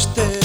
usted.